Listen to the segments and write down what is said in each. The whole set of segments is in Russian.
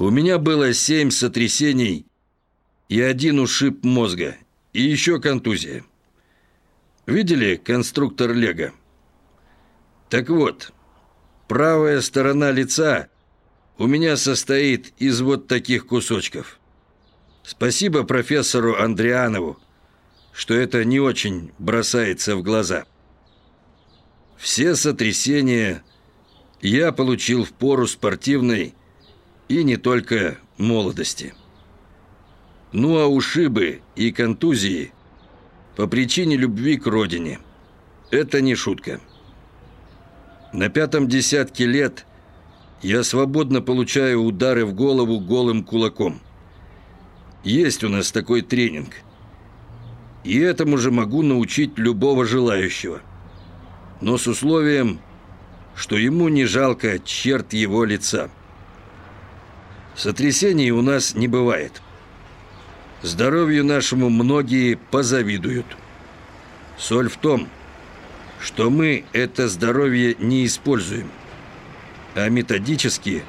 У меня было семь сотрясений и один ушиб мозга, и еще контузия. Видели конструктор Лего? Так вот, правая сторона лица у меня состоит из вот таких кусочков. Спасибо профессору Андрианову, что это не очень бросается в глаза. Все сотрясения я получил в пору спортивной и не только молодости. Ну а ушибы и контузии по причине любви к родине – это не шутка. На пятом десятке лет я свободно получаю удары в голову голым кулаком. Есть у нас такой тренинг. И этому же могу научить любого желающего. Но с условием, что ему не жалко черт его лица. Сотрясений у нас не бывает – Здоровью нашему многие позавидуют. Соль в том, что мы это здоровье не используем, а методически,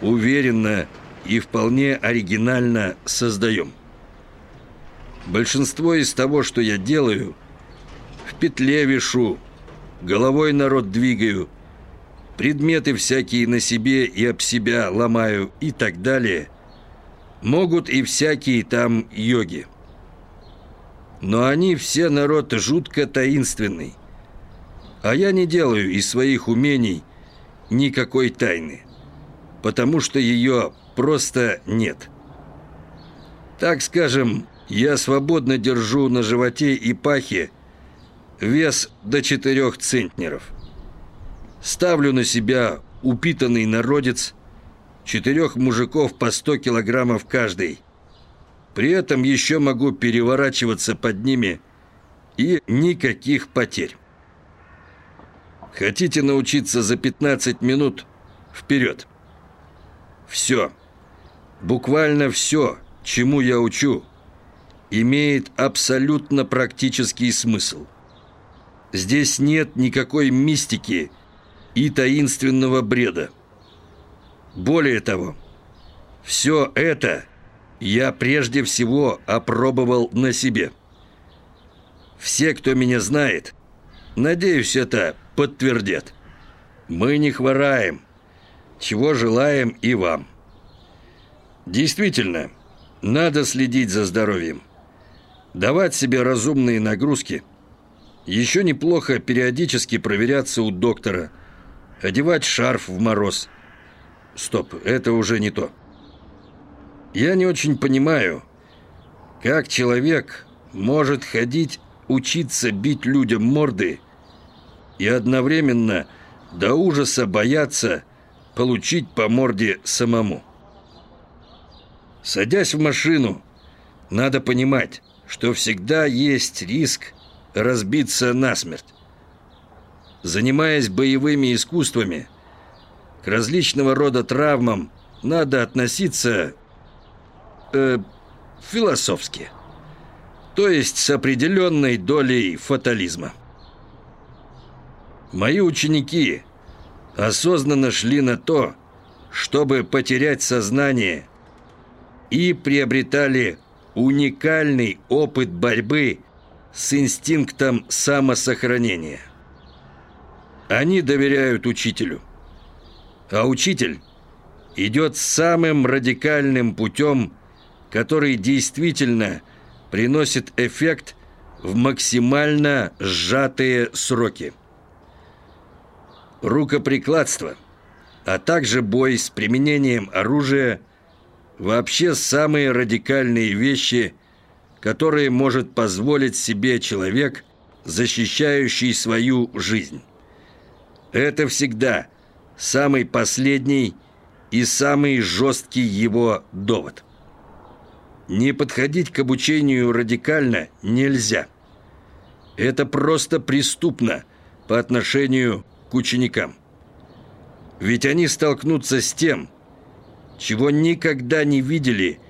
уверенно и вполне оригинально создаем. Большинство из того, что я делаю, в петле вешу, головой народ двигаю, предметы всякие на себе и об себя ломаю и так далее – Могут и всякие там йоги. Но они все народ жутко таинственный. А я не делаю из своих умений никакой тайны, потому что ее просто нет. Так скажем, я свободно держу на животе и пахе вес до четырех центнеров. Ставлю на себя упитанный народец – четырех мужиков по 100 килограммов каждый. При этом еще могу переворачиваться под ними и никаких потерь. Хотите научиться за 15 минут? Вперед! Все, буквально все, чему я учу, имеет абсолютно практический смысл. Здесь нет никакой мистики и таинственного бреда. Более того, все это я прежде всего опробовал на себе. Все, кто меня знает, надеюсь, это подтвердят. Мы не хвораем, чего желаем и вам. Действительно, надо следить за здоровьем, давать себе разумные нагрузки. Еще неплохо периодически проверяться у доктора, одевать шарф в мороз – Стоп, это уже не то. Я не очень понимаю, как человек может ходить, учиться бить людям морды и одновременно до ужаса бояться получить по морде самому. Садясь в машину, надо понимать, что всегда есть риск разбиться насмерть. Занимаясь боевыми искусствами – к различного рода травмам надо относиться э, философски. То есть с определенной долей фатализма. Мои ученики осознанно шли на то, чтобы потерять сознание и приобретали уникальный опыт борьбы с инстинктом самосохранения. Они доверяют учителю – а учитель идет самым радикальным путем, который действительно приносит эффект в максимально сжатые сроки. Рукоприкладство, а также бой с применением оружия – вообще самые радикальные вещи, которые может позволить себе человек, защищающий свою жизнь. Это всегда – самый последний и самый жесткий его довод. Не подходить к обучению радикально нельзя. Это просто преступно по отношению к ученикам. Ведь они столкнутся с тем, чего никогда не видели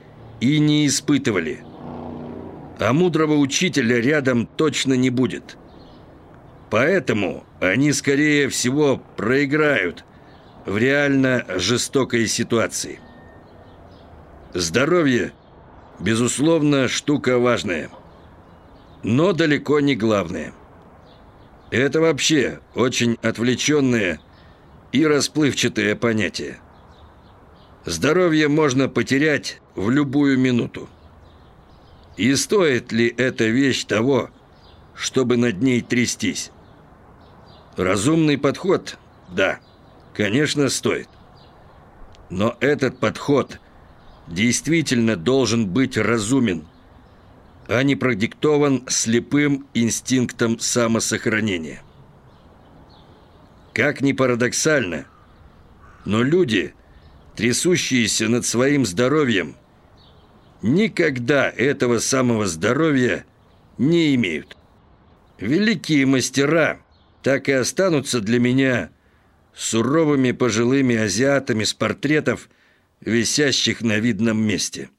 и не испытывали. А мудрого учителя рядом точно не будет. Поэтому они, скорее всего, проиграют – в реально жестокой ситуации. Здоровье, безусловно, штука важная, но далеко не главная. Это вообще очень отвлеченное и расплывчатое понятие. Здоровье можно потерять в любую минуту. И стоит ли эта вещь того, чтобы над ней трястись? Разумный подход? Да, конечно, стоит. Но этот подход действительно должен быть разумен, а не продиктован слепым инстинктом самосохранения. Как ни парадоксально, но люди, трясущиеся над своим здоровьем, никогда этого самого здоровья не имеют. Великие мастера так и останутся для меня суровыми пожилыми азиатами с портретов, висящих на видном месте.